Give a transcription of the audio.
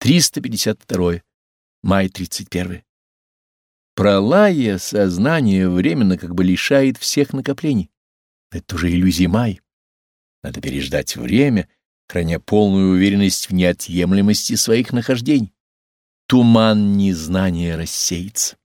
352. Май 31. Пролая сознание временно как бы лишает всех накоплений. Это уже иллюзия май. Надо переждать время, храня полную уверенность в неотъемлемости своих нахождений. Туман незнания рассеется.